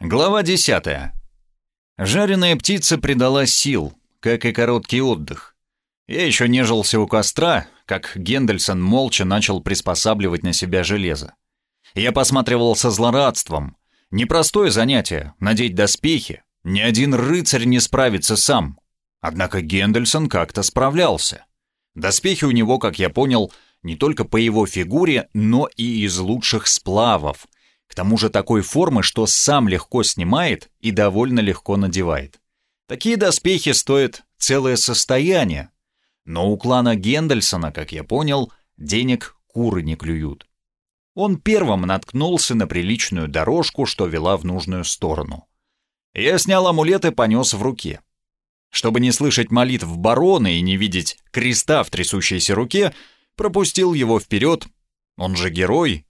Глава 10. Жареная птица придала сил, как и короткий отдых. Я еще нежился у костра, как Гендельсон молча начал приспосабливать на себя железо. Я посматривал со злорадством. Непростое занятие — надеть доспехи. Ни один рыцарь не справится сам. Однако Гендельсон как-то справлялся. Доспехи у него, как я понял, не только по его фигуре, но и из лучших сплавов — к тому же такой формы, что сам легко снимает и довольно легко надевает. Такие доспехи стоят целое состояние. Но у клана Гендельсона, как я понял, денег куры не клюют. Он первым наткнулся на приличную дорожку, что вела в нужную сторону. Я снял амулет и понес в руке. Чтобы не слышать молитв барона и не видеть креста в трясущейся руке, пропустил его вперед. Он же герой,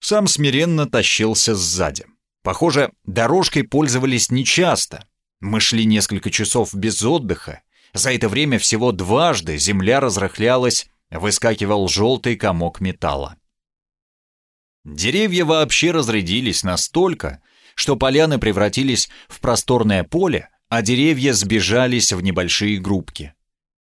сам смиренно тащился сзади. Похоже, дорожкой пользовались нечасто. Мы шли несколько часов без отдыха. За это время всего дважды земля разрыхлялась, выскакивал желтый комок металла. Деревья вообще разрядились настолько, что поляны превратились в просторное поле, а деревья сбежались в небольшие группки.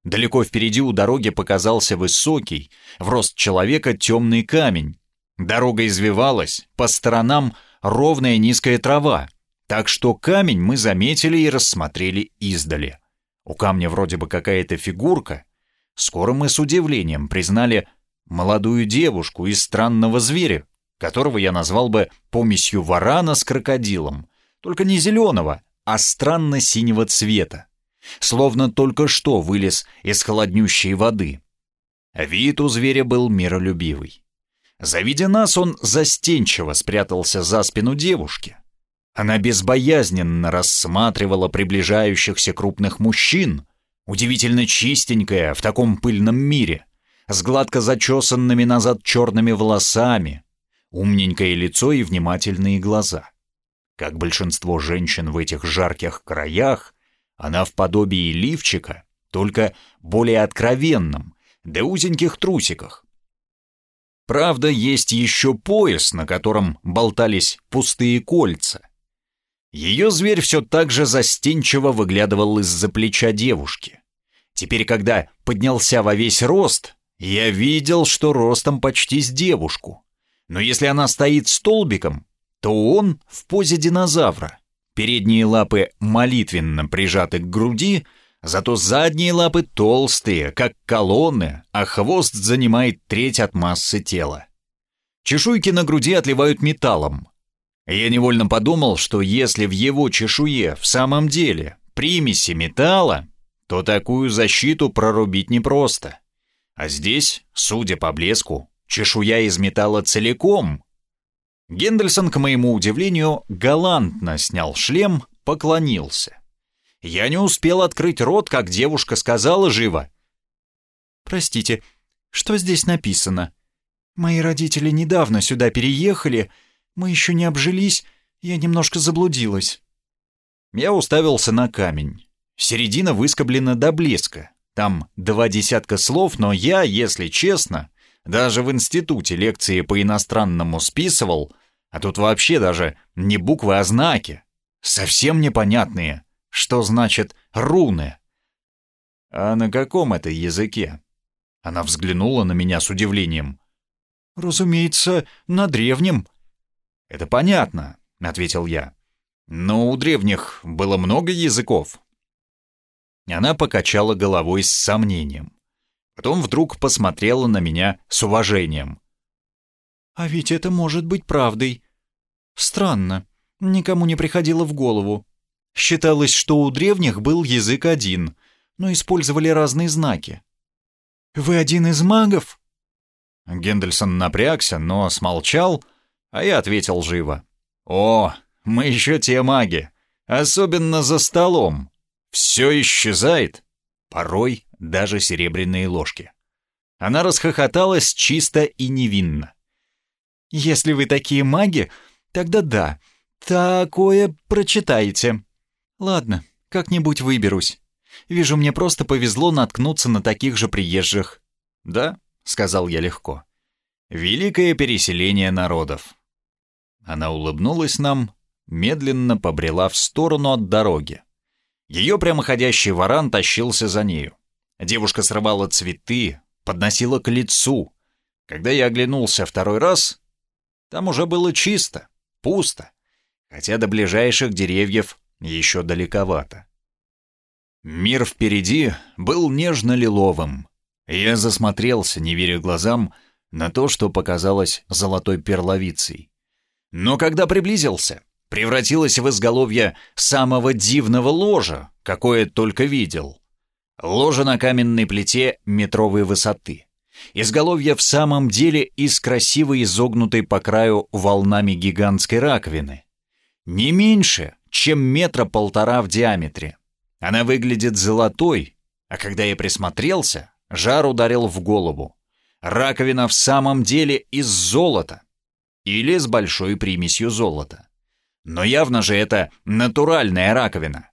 Далеко впереди у дороги показался высокий, в рост человека темный камень, Дорога извивалась, по сторонам ровная низкая трава, так что камень мы заметили и рассмотрели издали. У камня вроде бы какая-то фигурка. Скоро мы с удивлением признали молодую девушку из странного зверя, которого я назвал бы помесью варана с крокодилом, только не зеленого, а странно-синего цвета, словно только что вылез из холоднющей воды. Вид у зверя был миролюбивый. Завидя нас, он застенчиво спрятался за спину девушки. Она безбоязненно рассматривала приближающихся крупных мужчин, удивительно чистенькая в таком пыльном мире, с гладко зачесанными назад черными волосами, умненькое лицо и внимательные глаза. Как большинство женщин в этих жарких краях, она в подобии лифчика, только более откровенном, да узеньких трусиках, Правда, есть еще пояс, на котором болтались пустые кольца. Ее зверь все так же застенчиво выглядывал из-за плеча девушки. Теперь, когда поднялся во весь рост, я видел, что ростом почти с девушку. Но если она стоит столбиком, то он в позе динозавра. Передние лапы молитвенно прижаты к груди — Зато задние лапы толстые, как колонны, а хвост занимает треть от массы тела. Чешуйки на груди отливают металлом. Я невольно подумал, что если в его чешуе в самом деле примеси металла, то такую защиту прорубить непросто. А здесь, судя по блеску, чешуя из металла целиком. Гендельсон, к моему удивлению, галантно снял шлем, поклонился. Я не успел открыть рот, как девушка сказала живо. «Простите, что здесь написано? Мои родители недавно сюда переехали, мы еще не обжились, я немножко заблудилась». Я уставился на камень. Середина выскоблена до блеска. Там два десятка слов, но я, если честно, даже в институте лекции по иностранному списывал, а тут вообще даже не буквы, а знаки. Совсем непонятные что значит «руны». «А на каком это языке?» Она взглянула на меня с удивлением. «Разумеется, на древнем». «Это понятно», — ответил я. «Но у древних было много языков». Она покачала головой с сомнением. Потом вдруг посмотрела на меня с уважением. «А ведь это может быть правдой. Странно, никому не приходило в голову. Считалось, что у древних был язык один, но использовали разные знаки. «Вы один из магов?» Гендельсон напрягся, но смолчал, а я ответил живо. «О, мы еще те маги, особенно за столом. Все исчезает, порой даже серебряные ложки». Она расхохоталась чисто и невинно. «Если вы такие маги, тогда да, такое прочитайте. Ладно, как-нибудь выберусь. Вижу, мне просто повезло наткнуться на таких же приезжих. Да, сказал я легко. Великое переселение народов. Она улыбнулась нам, медленно побрела в сторону от дороги. Ее прямоходящий варан тащился за нею. Девушка срывала цветы, подносила к лицу. Когда я оглянулся второй раз, там уже было чисто, пусто, хотя до ближайших деревьев еще далековато. Мир впереди был нежно-лиловым. Я засмотрелся, не веря глазам, на то, что показалось золотой перловицей. Но когда приблизился, превратилось в изголовье самого дивного ложа, какое только видел. Ложа на каменной плите метровой высоты. Изголовье в самом деле из красиво изогнутой по краю волнами гигантской раковины. Не меньше, чем метра полтора в диаметре. Она выглядит золотой, а когда я присмотрелся, жар ударил в голову. Раковина в самом деле из золота. Или с большой примесью золота. Но явно же это натуральная раковина.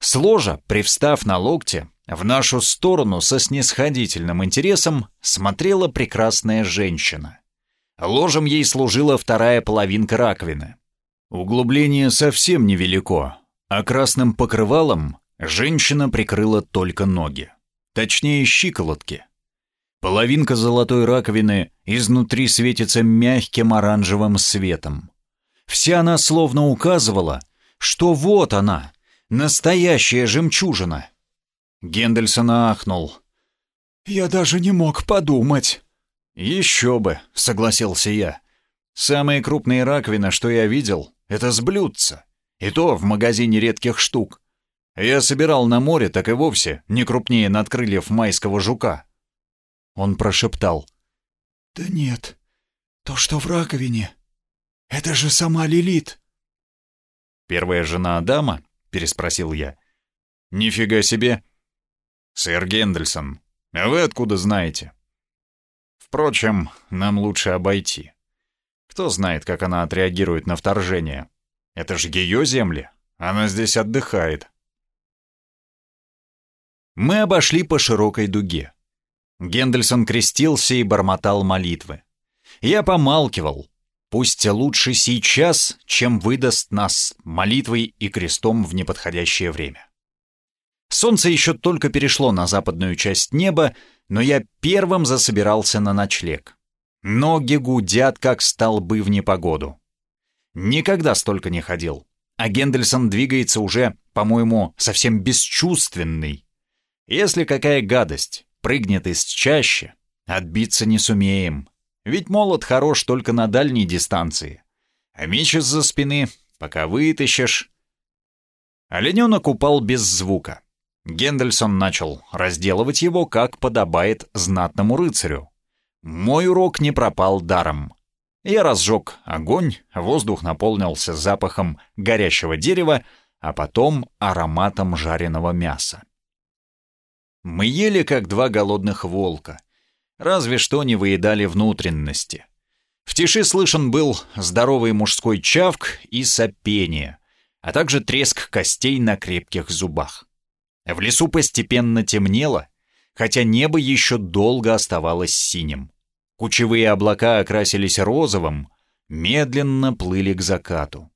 Сложа, привстав на локте, в нашу сторону со снисходительным интересом смотрела прекрасная женщина. Ложем ей служила вторая половинка раковины. Углубление совсем невелико, а красным покрывалом женщина прикрыла только ноги. Точнее, щиколотки. Половинка золотой раковины изнутри светится мягким оранжевым светом. Вся она словно указывала, что вот она, настоящая жемчужина. Гендельсон ахнул. «Я даже не мог подумать». «Еще бы», — согласился я. «Самые крупные раковины, что я видел, это с блюдца. И то в магазине редких штук. Я собирал на море, так и вовсе не крупнее надкрыльев майского жука». Он прошептал. «Да нет, то, что в раковине, это же сама Лилит». «Первая жена Адама?» — переспросил я. «Нифига себе!» «Сэр Гендельсон, а вы откуда знаете?» «Впрочем, нам лучше обойти. Кто знает, как она отреагирует на вторжение. Это же ее земли. Она здесь отдыхает». Мы обошли по широкой дуге. Гендельсон крестился и бормотал молитвы. Я помалкивал. Пусть лучше сейчас, чем выдаст нас молитвой и крестом в неподходящее время. Солнце еще только перешло на западную часть неба, но я первым засобирался на ночлег. Ноги гудят, как столбы в непогоду. Никогда столько не ходил. А Гендельсон двигается уже, по-моему, совсем бесчувственный. Если какая гадость прыгнет из чаще, отбиться не сумеем. Ведь молот хорош только на дальней дистанции. А меч из-за спины, пока вытащишь... Олененок упал без звука. Гендельсон начал разделывать его, как подобает знатному рыцарю. Мой урок не пропал даром. Я разжег огонь, воздух наполнился запахом горящего дерева, а потом ароматом жареного мяса. Мы ели, как два голодных волка. Разве что не выедали внутренности. В тиши слышен был здоровый мужской чавк и сопение, а также треск костей на крепких зубах. В лесу постепенно темнело, хотя небо еще долго оставалось синим. Кучевые облака окрасились розовым, медленно плыли к закату.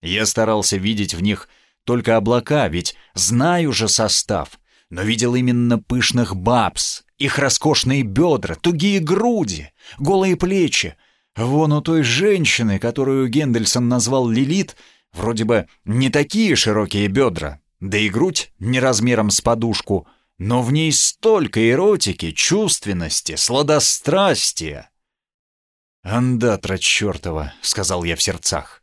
Я старался видеть в них только облака, ведь знаю же состав, но видел именно пышных бабс, их роскошные бедра, тугие груди, голые плечи. Вон у той женщины, которую Гендельсон назвал Лилит, вроде бы не такие широкие бедра, да и грудь не размером с подушку, но в ней столько эротики, чувственности, сладострастия. «Андатра чертова», — сказал я в сердцах.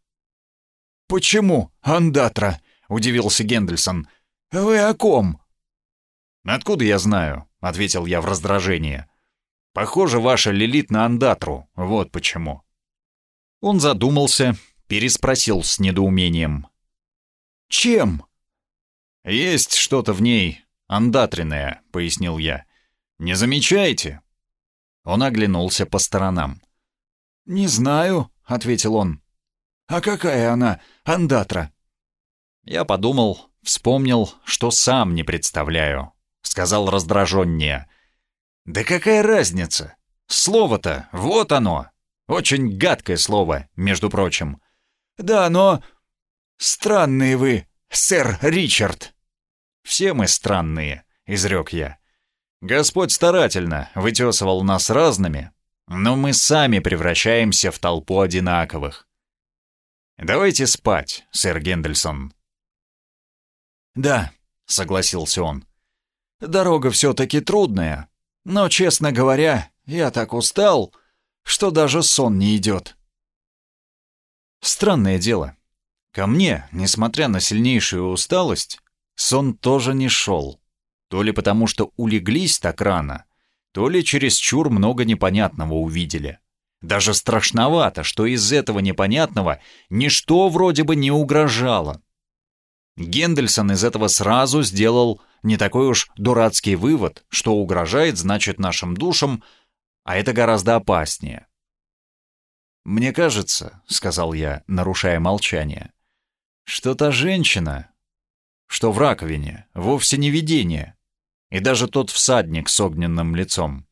«Почему андатра?» — удивился Гендельсон. «Вы о ком?» «Откуда я знаю?» — ответил я в раздражении. «Похоже, ваша Лилит на андатру, вот почему». Он задумался, переспросил с недоумением. «Чем?» «Есть что-то в ней андатренное», — пояснил я. «Не замечаете?» Он оглянулся по сторонам. «Не знаю», — ответил он. «А какая она, андатра?» Я подумал, вспомнил, что сам не представляю. Сказал раздраженнее. «Да какая разница? Слово-то, вот оно. Очень гадкое слово, между прочим». «Да, но...» «Странные вы, сэр Ричард!» «Все мы странные», — изрек я. «Господь старательно вытесывал нас разными, но мы сами превращаемся в толпу одинаковых. Давайте спать, сэр Гендельсон». «Да», — согласился он. «Дорога все-таки трудная, но, честно говоря, я так устал, что даже сон не идет». Странное дело. Ко мне, несмотря на сильнейшую усталость, сон тоже не шел. То ли потому, что улеглись так рано, то ли чересчур много непонятного увидели. Даже страшновато, что из этого непонятного ничто вроде бы не угрожало. Гендельсон из этого сразу сделал не такой уж дурацкий вывод, что угрожает, значит, нашим душам, а это гораздо опаснее. «Мне кажется», — сказал я, нарушая молчание, — «что та женщина, что в раковине, вовсе не видение, и даже тот всадник с огненным лицом».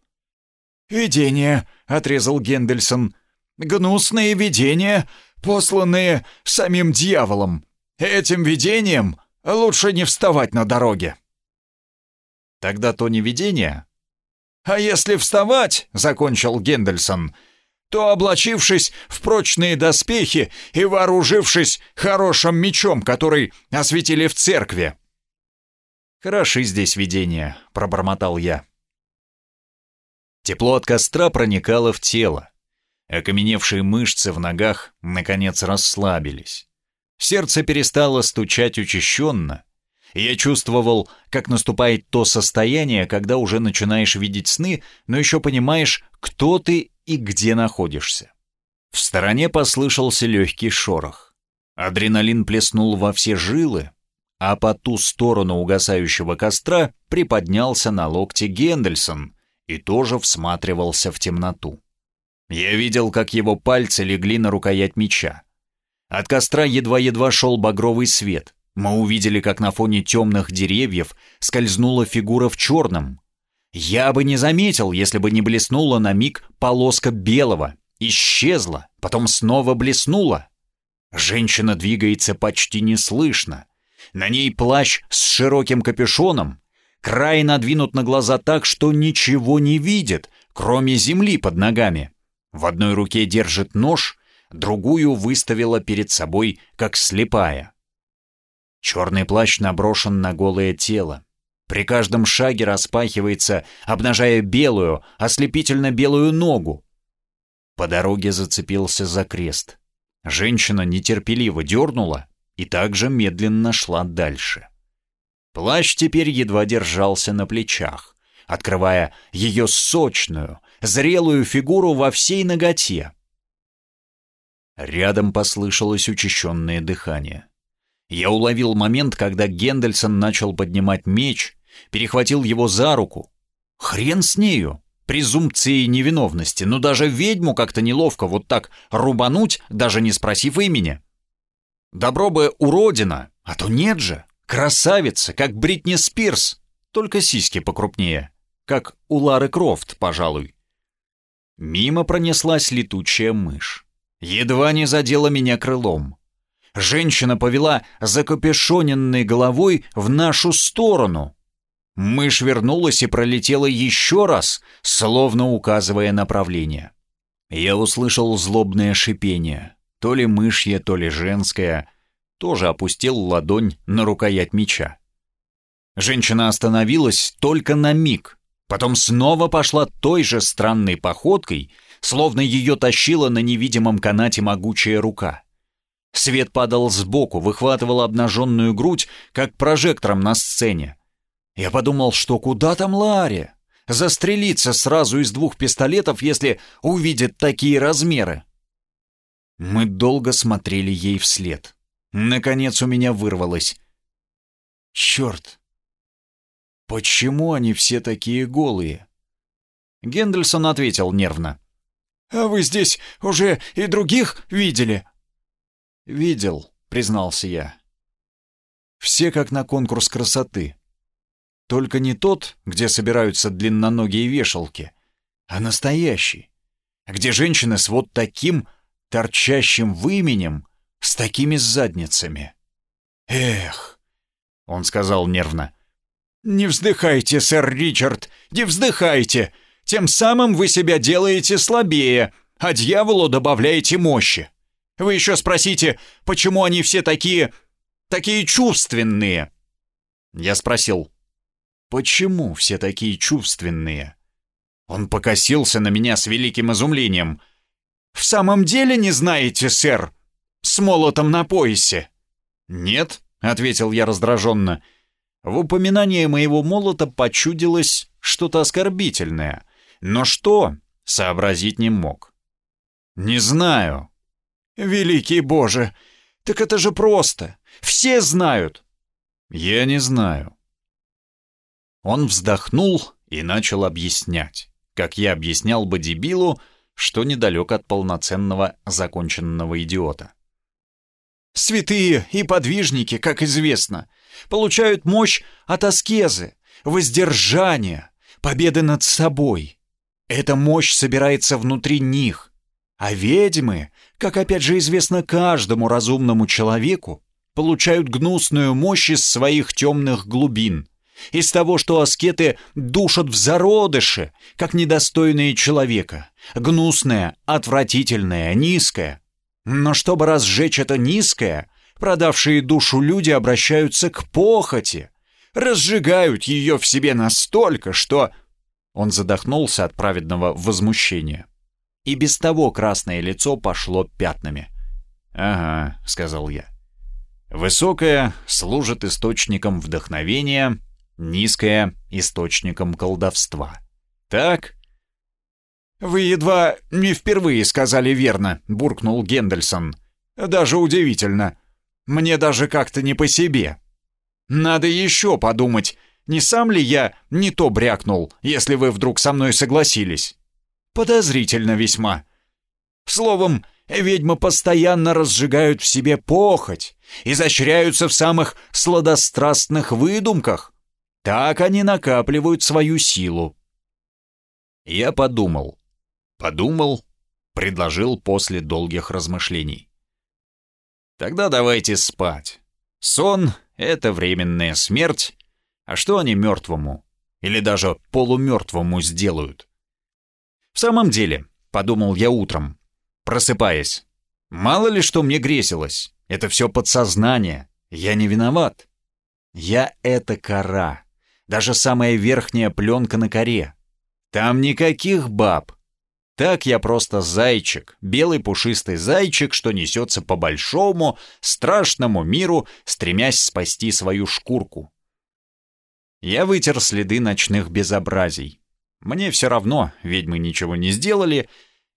«Видение», — отрезал Гендельсон, — «гнусные видения, посланные самим дьяволом. Этим видением лучше не вставать на дороге». «Тогда то не видение?» «А если вставать», — закончил Гендельсон, — то, облачившись в прочные доспехи и вооружившись хорошим мечом, который осветили в церкви. «Хороши здесь видения», — пробормотал я. Тепло от костра проникало в тело. Окаменевшие мышцы в ногах, наконец, расслабились. Сердце перестало стучать учащенно. Я чувствовал, как наступает то состояние, когда уже начинаешь видеть сны, но еще понимаешь, кто ты и где находишься. В стороне послышался легкий шорох. Адреналин плеснул во все жилы, а по ту сторону угасающего костра приподнялся на локте Гендельсон и тоже всматривался в темноту. Я видел, как его пальцы легли на рукоять меча. От костра едва-едва шел багровый свет. Мы увидели, как на фоне темных деревьев скользнула фигура в черном, я бы не заметил, если бы не блеснула на миг полоска белого. Исчезла, потом снова блеснула. Женщина двигается почти неслышно. На ней плащ с широким капюшоном. Край надвинут на глаза так, что ничего не видит, кроме земли под ногами. В одной руке держит нож, другую выставила перед собой, как слепая. Черный плащ наброшен на голое тело. При каждом шаге распахивается, обнажая белую, ослепительно белую ногу. По дороге зацепился за крест. Женщина нетерпеливо дернула и также медленно шла дальше. Плащ теперь едва держался на плечах, открывая ее сочную, зрелую фигуру во всей ноготе. Рядом послышалось учащенное дыхание. Я уловил момент, когда Гендельсон начал поднимать меч, перехватил его за руку. Хрен с нею, презумпции невиновности, но даже ведьму как-то неловко вот так рубануть, даже не спросив имени. Добро бы уродина, а то нет же, красавица, как Бритни Спирс, только сиськи покрупнее, как у Лары Крофт, пожалуй. Мимо пронеслась летучая мышь. Едва не задела меня крылом. Женщина повела закапюшоненной головой в нашу сторону. Мышь вернулась и пролетела еще раз, словно указывая направление. Я услышал злобное шипение, то ли мышье, то ли женское, тоже опустил ладонь на рукоять меча. Женщина остановилась только на миг, потом снова пошла той же странной походкой, словно ее тащила на невидимом канате могучая рука. Свет падал сбоку, выхватывал обнаженную грудь, как прожектором на сцене. Я подумал, что куда там Ларри? Застрелиться сразу из двух пистолетов, если увидит такие размеры. Мы долго смотрели ей вслед. Наконец у меня вырвалось. Черт! Почему они все такие голые? Гендельсон ответил нервно. «А вы здесь уже и других видели?» «Видел», — признался я. «Все как на конкурс красоты. Только не тот, где собираются длинноногие вешалки, а настоящий, где женщины с вот таким торчащим выменем, с такими задницами». «Эх!» — он сказал нервно. «Не вздыхайте, сэр Ричард, не вздыхайте! Тем самым вы себя делаете слабее, а дьяволу добавляете мощи. Вы еще спросите, почему они все такие... такие чувственные?» Я спросил, «Почему все такие чувственные?» Он покосился на меня с великим изумлением. «В самом деле не знаете, сэр? С молотом на поясе?» «Нет», — ответил я раздраженно, — в упоминании моего молота почудилось что-то оскорбительное. Но что, сообразить не мог. «Не знаю». «Великий Боже! Так это же просто! Все знают!» «Я не знаю». Он вздохнул и начал объяснять, как я объяснял бы дебилу, что недалек от полноценного законченного идиота. Святые и подвижники, как известно, получают мощь от аскезы, воздержания, победы над собой. Эта мощь собирается внутри них. А ведьмы, как опять же известно каждому разумному человеку, получают гнусную мощь из своих темных глубин, из того, что аскеты душат в зародыше, как недостойные человека, гнусное, отвратительное, низкое, но чтобы разжечь это низкое, продавшие душу люди обращаются к похоти, разжигают ее в себе настолько, что... Он задохнулся от праведного возмущения. И без того красное лицо пошло пятнами. «Ага», — сказал я. «Высокое служит источником вдохновения, низкое — источником колдовства. Так?» «Вы едва не впервые сказали верно», — буркнул Гендельсон. «Даже удивительно. Мне даже как-то не по себе. Надо еще подумать, не сам ли я не то брякнул, если вы вдруг со мной согласились? Подозрительно весьма. Словом, ведьмы постоянно разжигают в себе похоть, изощряются в самых сладострастных выдумках. Так они накапливают свою силу. Я подумал, Подумал, предложил после долгих размышлений. Тогда давайте спать. Сон — это временная смерть. А что они мертвому или даже полумертвому сделают? В самом деле, подумал я утром, просыпаясь, мало ли что мне грезилось. Это все подсознание. Я не виноват. Я — это кора. Даже самая верхняя пленка на коре. Там никаких баб, так я просто зайчик, белый пушистый зайчик, что несется по большому, страшному миру, стремясь спасти свою шкурку. Я вытер следы ночных безобразий. Мне все равно, ведьмы ничего не сделали,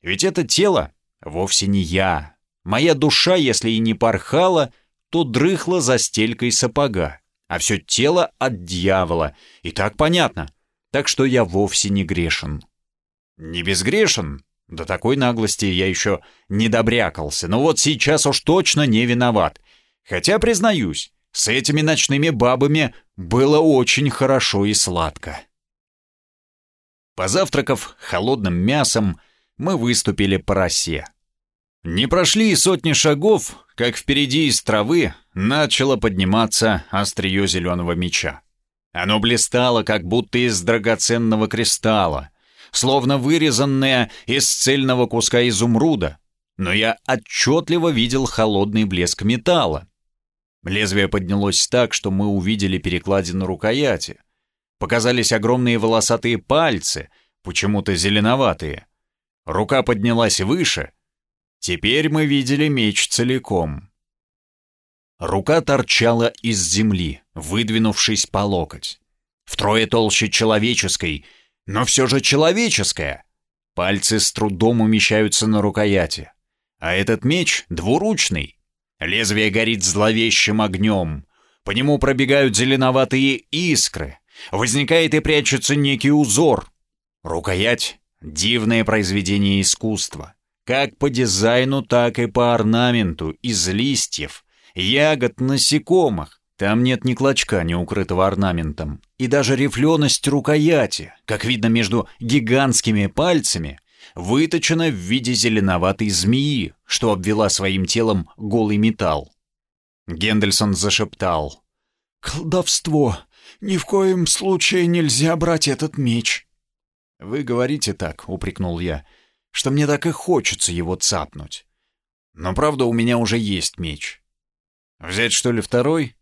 ведь это тело вовсе не я. Моя душа, если и не порхала, то дрыхла за стелькой сапога, а все тело от дьявола, и так понятно, так что я вовсе не грешен. Не безгрешен. До такой наглости я еще не добрякался, но вот сейчас уж точно не виноват. Хотя, признаюсь, с этими ночными бабами было очень хорошо и сладко. Позавтракав холодным мясом, мы выступили по росе. Не прошли и сотни шагов, как впереди из травы начало подниматься острие зеленого меча. Оно блистало, как будто из драгоценного кристалла, словно вырезанная из цельного куска изумруда, но я отчетливо видел холодный блеск металла. Лезвие поднялось так, что мы увидели перекладину рукояти. Показались огромные волосатые пальцы, почему-то зеленоватые. Рука поднялась выше. Теперь мы видели меч целиком. Рука торчала из земли, выдвинувшись по локоть. Втрое толще человеческой — но все же человеческое. Пальцы с трудом умещаются на рукояти. А этот меч двуручный. Лезвие горит зловещим огнем. По нему пробегают зеленоватые искры. Возникает и прячется некий узор. Рукоять — дивное произведение искусства. Как по дизайну, так и по орнаменту из листьев, ягод, насекомых. Там нет ни клочка, не укрытого орнаментом. И даже рифленость рукояти, как видно между гигантскими пальцами, выточена в виде зеленоватой змеи, что обвела своим телом голый металл. Гендельсон зашептал. «Колдовство! Ни в коем случае нельзя брать этот меч!» «Вы говорите так», — упрекнул я, — «что мне так и хочется его цапнуть. Но правда, у меня уже есть меч. Взять, что ли, второй?»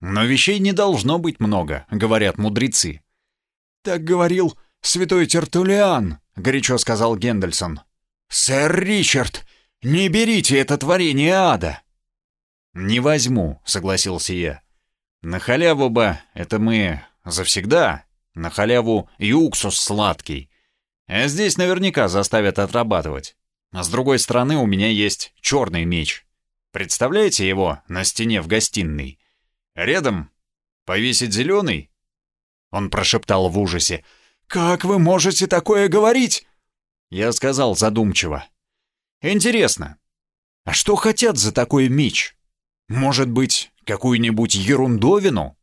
«Но вещей не должно быть много», — говорят мудрецы. «Так говорил святой Тертулиан», — горячо сказал Гендельсон. «Сэр Ричард, не берите это творение ада!» «Не возьму», — согласился я. «На халяву бы это мы завсегда, на халяву и уксус сладкий. А здесь наверняка заставят отрабатывать. А с другой стороны у меня есть черный меч. Представляете его на стене в гостиной? Рядом повесить зеленый?» Он прошептал в ужасе. «Как вы можете такое говорить?» Я сказал задумчиво. «Интересно, а что хотят за такой меч? Может быть, какую-нибудь ерундовину?»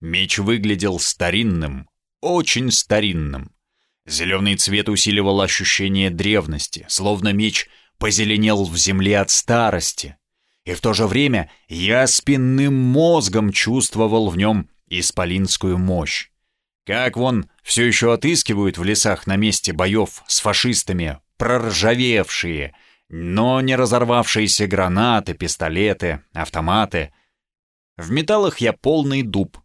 Меч выглядел старинным, очень старинным. Зеленый цвет усиливал ощущение древности, словно меч позеленел в земле от старости. И в то же время я спинным мозгом чувствовал в нем исполинскую мощь. Как вон все еще отыскивают в лесах на месте боев с фашистами проржавевшие, но не разорвавшиеся гранаты, пистолеты, автоматы. В металлах я полный дуб.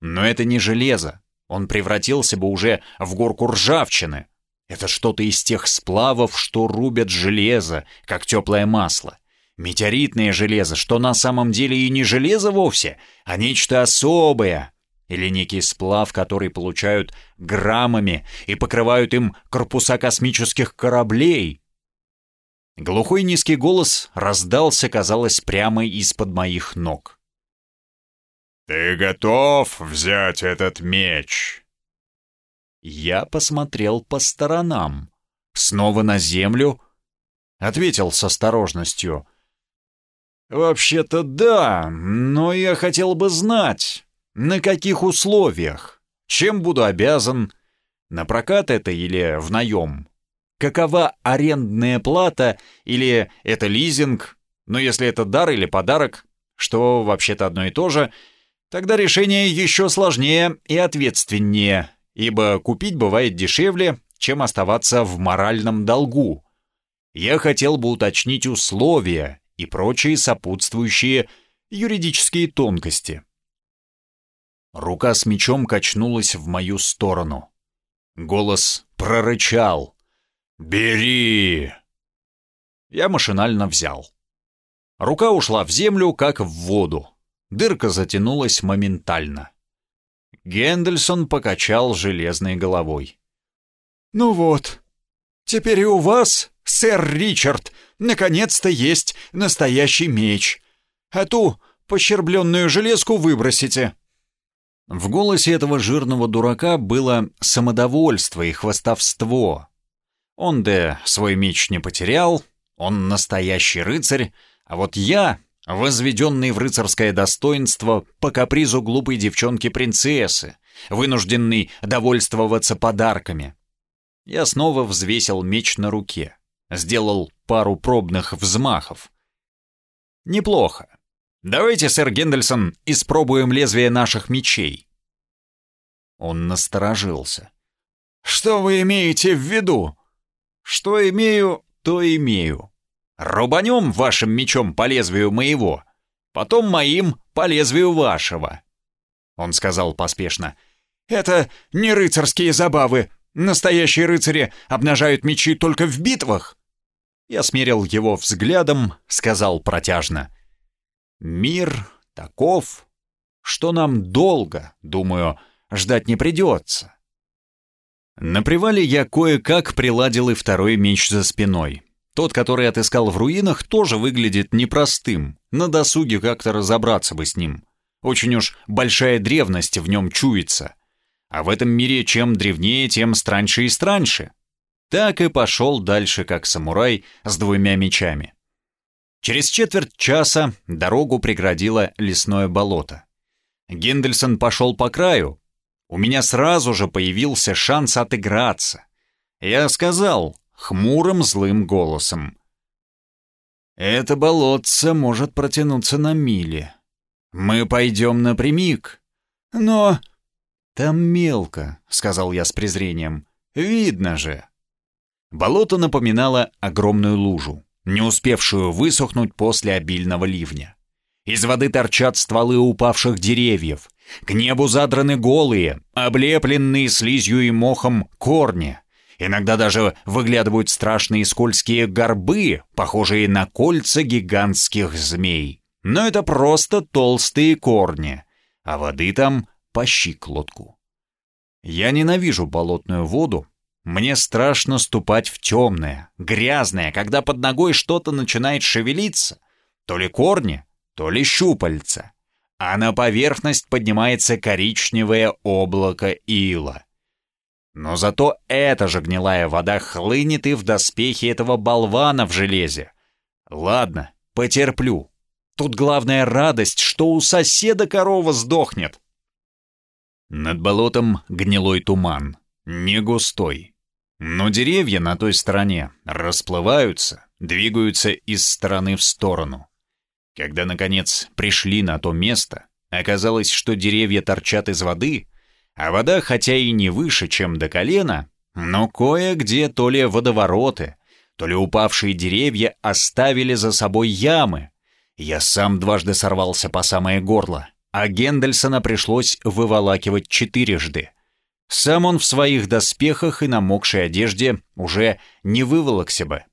Но это не железо. Он превратился бы уже в горку ржавчины. Это что-то из тех сплавов, что рубят железо, как теплое масло. Метеоритное железо, что на самом деле и не железо вовсе, а нечто особое, или некий сплав, который получают граммами и покрывают им корпуса космических кораблей. Глухой низкий голос раздался, казалось, прямо из-под моих ног. «Ты готов взять этот меч?» Я посмотрел по сторонам. Снова на землю. Ответил с осторожностью. «Вообще-то да, но я хотел бы знать, на каких условиях? Чем буду обязан? На прокат это или в наем? Какова арендная плата или это лизинг? Но если это дар или подарок, что вообще-то одно и то же, тогда решение еще сложнее и ответственнее, ибо купить бывает дешевле, чем оставаться в моральном долгу. Я хотел бы уточнить условия и прочие сопутствующие юридические тонкости. Рука с мечом качнулась в мою сторону. Голос прорычал. «Бери!» Я машинально взял. Рука ушла в землю, как в воду. Дырка затянулась моментально. Гендельсон покачал железной головой. «Ну вот, теперь и у вас, сэр Ричард, наконец-то есть настоящий меч. А ту пощербленную железку выбросите». В голосе этого жирного дурака было самодовольство и хвастовство. Он да свой меч не потерял, он настоящий рыцарь, а вот я, возведенный в рыцарское достоинство по капризу глупой девчонки-принцессы, вынужденный довольствоваться подарками. Я снова взвесил меч на руке, сделал пару пробных взмахов. Неплохо. «Давайте, сэр Гендельсон, испробуем лезвие наших мечей». Он насторожился. «Что вы имеете в виду?» «Что имею, то имею. Рубанем вашим мечом по лезвию моего, потом моим по лезвию вашего». Он сказал поспешно. «Это не рыцарские забавы. Настоящие рыцари обнажают мечи только в битвах». Я смерил его взглядом, сказал протяжно. Мир таков, что нам долго, думаю, ждать не придется. На привале я кое-как приладил и второй меч за спиной. Тот, который отыскал в руинах, тоже выглядит непростым. На досуге как-то разобраться бы с ним. Очень уж большая древность в нем чуется. А в этом мире чем древнее, тем страньше и страньше. Так и пошел дальше, как самурай с двумя мечами. Через четверть часа дорогу преградило лесное болото. Гендельсон пошел по краю. У меня сразу же появился шанс отыграться. Я сказал хмурым злым голосом. Это болотце может протянуться на мили. Мы пойдем напрямик. Но... Там мелко, сказал я с презрением. Видно же. Болото напоминало огромную лужу, не успевшую высохнуть после обильного ливня. Из воды торчат стволы упавших деревьев, к небу задраны голые, облепленные слизью и мохом корни. Иногда даже выглядывают страшные скользкие горбы, похожие на кольца гигантских змей. Но это просто толстые корни, а воды там по щиколотку. Я ненавижу болотную воду. Мне страшно ступать в темное, грязное, когда под ногой что-то начинает шевелиться. То ли корни, то ли щупальца. А на поверхность поднимается коричневое облако ила. Но зато эта же гнилая вода хлынет и в доспехи этого болвана в железе. Ладно, потерплю. Тут главная радость, что у соседа корова сдохнет. Над болотом гнилой туман, не густой. Но деревья на той стороне расплываются, двигаются из стороны в сторону. Когда, наконец, пришли на то место, оказалось, что деревья торчат из воды, а вода, хотя и не выше, чем до колена, но кое-где то ли водовороты, то ли упавшие деревья оставили за собой ямы. Я сам дважды сорвался по самое горло, а Гендельсона пришлось выволакивать четырежды. Сам он в своих доспехах и намокшей одежде уже не выволокся бы.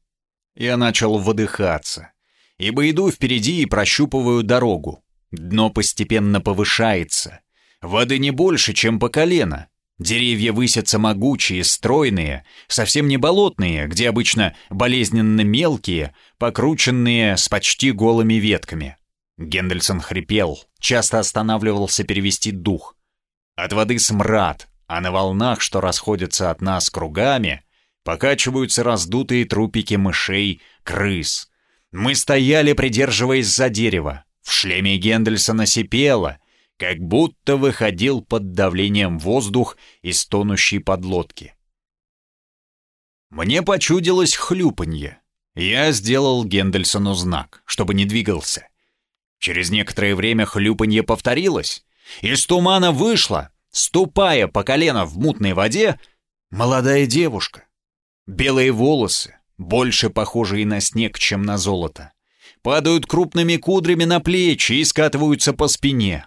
Я начал выдыхаться, ибо иду впереди и прощупываю дорогу. Дно постепенно повышается, Воды не больше, чем по колено. Деревья высятся могучие, стройные, совсем не болотные, где обычно болезненно мелкие, покрученные с почти голыми ветками. Гендельсон хрипел, часто останавливался перевести дух. От воды смрад, а на волнах, что расходятся от нас кругами, покачиваются раздутые трупики мышей, крыс. Мы стояли, придерживаясь за дерево. В шлеме Гендельсона сипело — как будто выходил под давлением воздух из тонущей подлодки. Мне почудилось хлюпанье. Я сделал Гендельсону знак, чтобы не двигался. Через некоторое время хлюпанье повторилось. Из тумана вышла, ступая по колено в мутной воде, молодая девушка. Белые волосы, больше похожие на снег, чем на золото, падают крупными кудрями на плечи и скатываются по спине.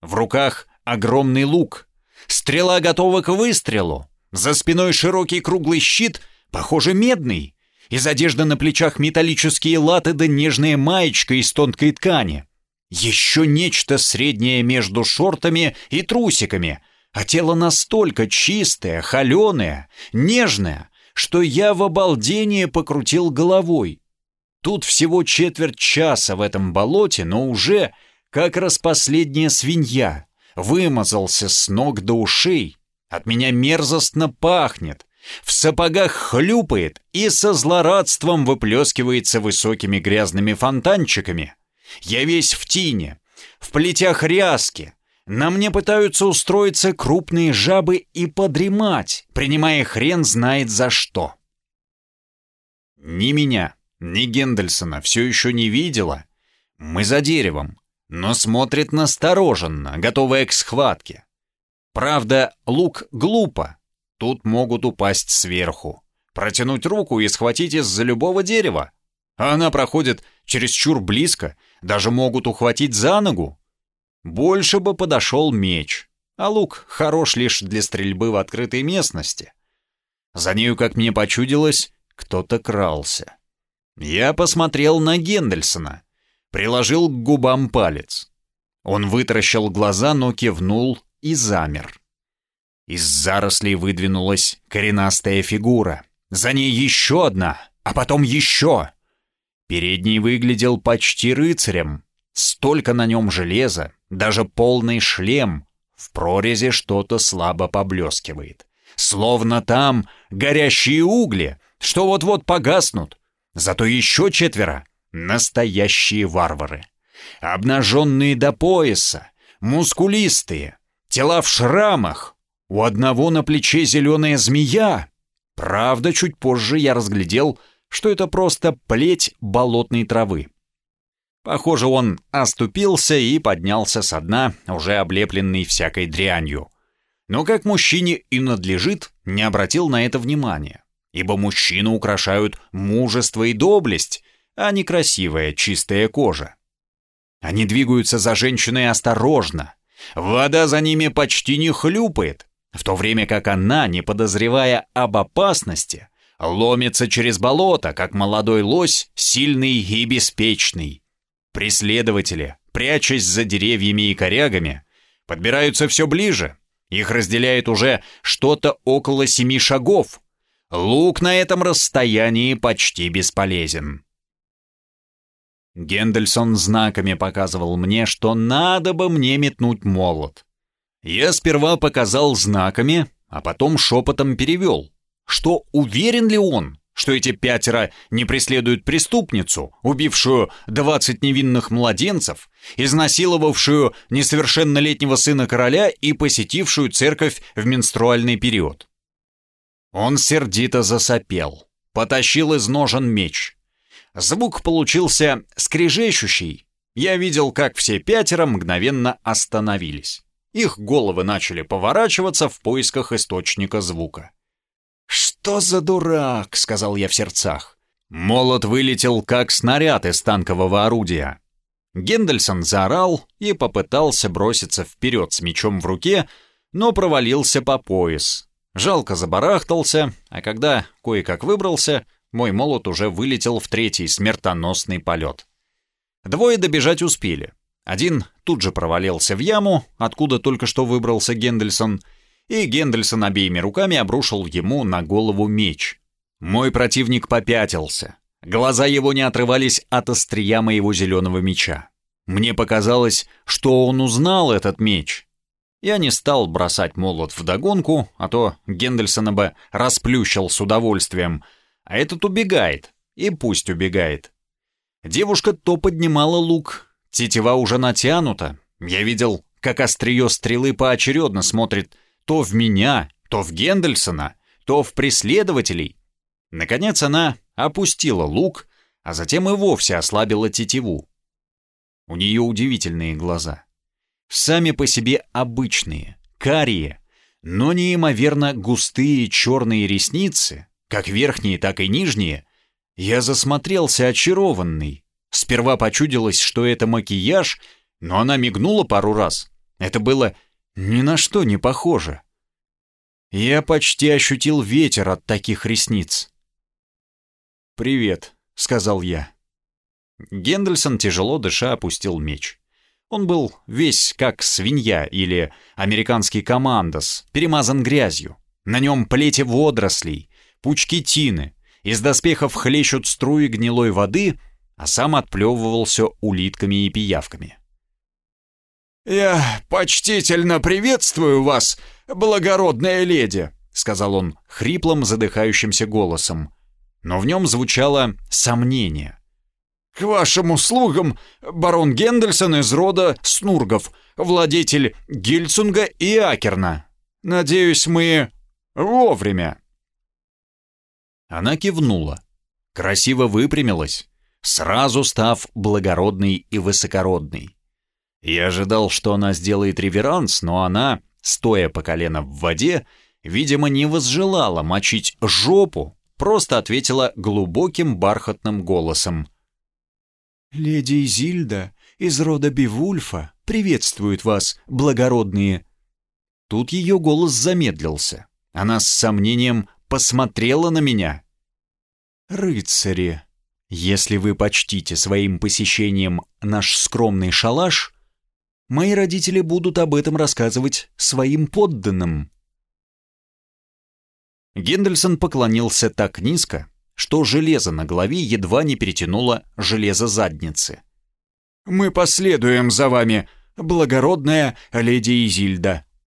В руках огромный лук. Стрела готова к выстрелу. За спиной широкий круглый щит, похоже, медный. Из одежды на плечах металлические латы да нежная маечка из тонкой ткани. Еще нечто среднее между шортами и трусиками, а тело настолько чистое, холеное, нежное, что я в обалдении покрутил головой. Тут всего четверть часа в этом болоте, но уже как распоследняя свинья, вымазался с ног до ушей. От меня мерзостно пахнет, в сапогах хлюпает и со злорадством выплескивается высокими грязными фонтанчиками. Я весь в тине, в плетях ряски. На мне пытаются устроиться крупные жабы и подремать, принимая хрен знает за что. Ни меня, ни Гендельсона все еще не видела. Мы за деревом, но смотрит настороженно, готовая к схватке. Правда, лук глупо. Тут могут упасть сверху, протянуть руку и схватить из-за любого дерева. А она проходит чересчур близко, даже могут ухватить за ногу. Больше бы подошел меч, а лук хорош лишь для стрельбы в открытой местности. За нею, как мне почудилось, кто-то крался. Я посмотрел на Гендельсона — приложил к губам палец. Он вытаращил глаза, но кивнул и замер. Из зарослей выдвинулась коренастая фигура. За ней еще одна, а потом еще. Передний выглядел почти рыцарем. Столько на нем железа, даже полный шлем. В прорезе что-то слабо поблескивает. Словно там горящие угли, что вот-вот погаснут. Зато еще четверо Настоящие варвары. Обнаженные до пояса, мускулистые, тела в шрамах. У одного на плече зеленая змея. Правда, чуть позже я разглядел, что это просто плеть болотной травы. Похоже, он оступился и поднялся со дна, уже облепленный всякой дрянью. Но как мужчине и надлежит, не обратил на это внимания, ибо мужчину украшают мужество и доблесть, а не красивая чистая кожа. Они двигаются за женщиной осторожно. Вода за ними почти не хлюпает, в то время как она, не подозревая об опасности, ломится через болото, как молодой лось, сильный и беспечный. Преследователи, прячась за деревьями и корягами, подбираются все ближе. Их разделяет уже что-то около семи шагов. Лук на этом расстоянии почти бесполезен. Гендельсон знаками показывал мне, что надо бы мне метнуть молот. Я сперва показал знаками, а потом шепотом перевел, что уверен ли он, что эти пятеро не преследуют преступницу, убившую 20 невинных младенцев, изнасиловавшую несовершеннолетнего сына короля и посетившую церковь в менструальный период. Он сердито засопел, потащил из ножен меч. Звук получился скрежещущий. Я видел, как все пятеро мгновенно остановились. Их головы начали поворачиваться в поисках источника звука. «Что за дурак?» — сказал я в сердцах. Молот вылетел, как снаряд из танкового орудия. Гендельсон заорал и попытался броситься вперед с мечом в руке, но провалился по пояс. Жалко забарахтался, а когда кое-как выбрался, мой молот уже вылетел в третий смертоносный полет. Двое добежать успели. Один тут же провалился в яму, откуда только что выбрался Гендельсон, и Гендельсон обеими руками обрушил ему на голову меч. Мой противник попятился. Глаза его не отрывались от острия моего зеленого меча. Мне показалось, что он узнал этот меч. Я не стал бросать молот в догонку, а то Гендельсона бы расплющил с удовольствием, а этот убегает, и пусть убегает. Девушка то поднимала лук, Тетива уже натянута. Я видел, как острие стрелы поочередно смотрит то в меня, то в Гендельсона, то в преследователей. Наконец она опустила лук, а затем и вовсе ослабила тетиву. У нее удивительные глаза. Сами по себе обычные, карие, но неимоверно густые черные ресницы, как верхние, так и нижние. Я засмотрелся очарованный, Сперва почудилось, что это макияж, но она мигнула пару раз. Это было ни на что не похоже. Я почти ощутил ветер от таких ресниц. «Привет», — сказал я. Гендельсон, тяжело дыша, опустил меч. Он был весь как свинья или американский командос, перемазан грязью. На нем плети водорослей, пучки тины, из доспехов хлещут струи гнилой воды — а сам отплевывался улитками и пиявками. «Я почтительно приветствую вас, благородная леди», — сказал он хриплым, задыхающимся голосом, но в нем звучало сомнение. «К вашим услугам барон Гендельсон из рода Снургов, владетель Гильцунга и Акерна. Надеюсь, мы вовремя». Она кивнула, красиво выпрямилась, сразу став благородной и высокородной. Я ожидал, что она сделает реверанс, но она, стоя по колено в воде, видимо, не возжелала мочить жопу, просто ответила глубоким бархатным голосом. «Леди Изильда из рода Бивульфа приветствует вас, благородные!» Тут ее голос замедлился. Она с сомнением посмотрела на меня. «Рыцари!» Если вы почтите своим посещением наш скромный шалаш, мои родители будут об этом рассказывать своим подданным». Гендельсон поклонился так низко, что железо на голове едва не перетянуло железо задницы. «Мы последуем за вами, благородная леди Изильда»,